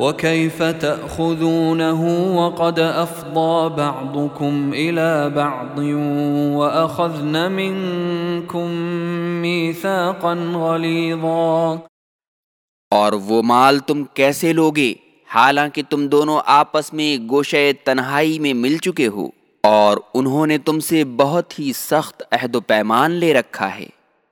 وكيف تأخذونه وقد أفضى بعضكم إلى بعض وأخذن منكم ميثاقا غليظا اور وہ مال تم کیسے لوگے؟ حالانکہ تم دونوں آپس میں گوشے تنہائی میں مل چکے ہو اور انہوں نے تم سے بہت ہی سخت عہد و پیمان لے رکھا ہے۔